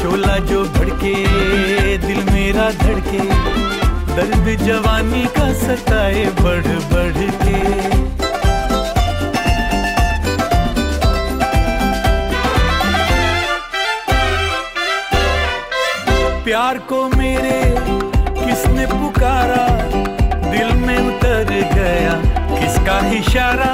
शोला जो भड़के दिल मेरा धड़के, दर्द जवानी का सताए बढ़ बढ़ के। प्यार को मेरे किसने पुकारा, दिल में उतर गया, किसका इशारा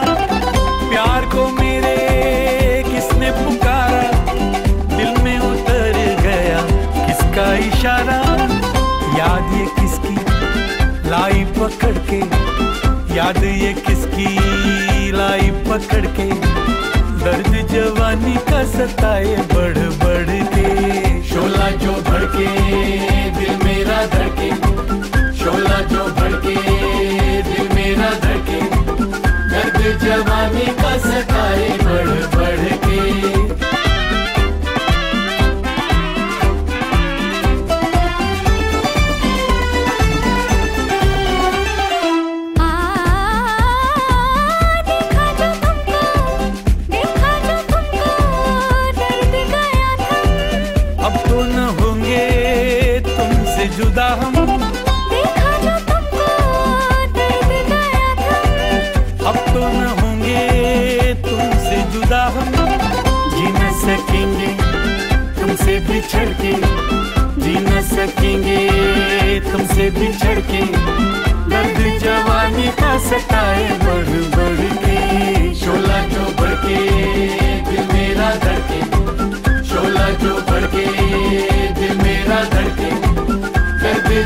याद ये किसकी? लाई पकड़ के। याद ये किसकी? लाई पकड़ के। दर्द जवानी का सताए बड़ बढ़ जुदा हम। देखा जो तुमको दर्द गया था। अब तो न होंगे तुमसे जुदा हम। जी न सकेंगे तुमसे बिछड़ के जी न सकेंगे तुमसे बिछड़ के दर्द जवानी का सताए बढ़ बढ़ के। शोला जो भड़के दिल मेरा धड़के। शोला जो भड़के दिल मेरा धड़के।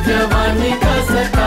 जवानी का सता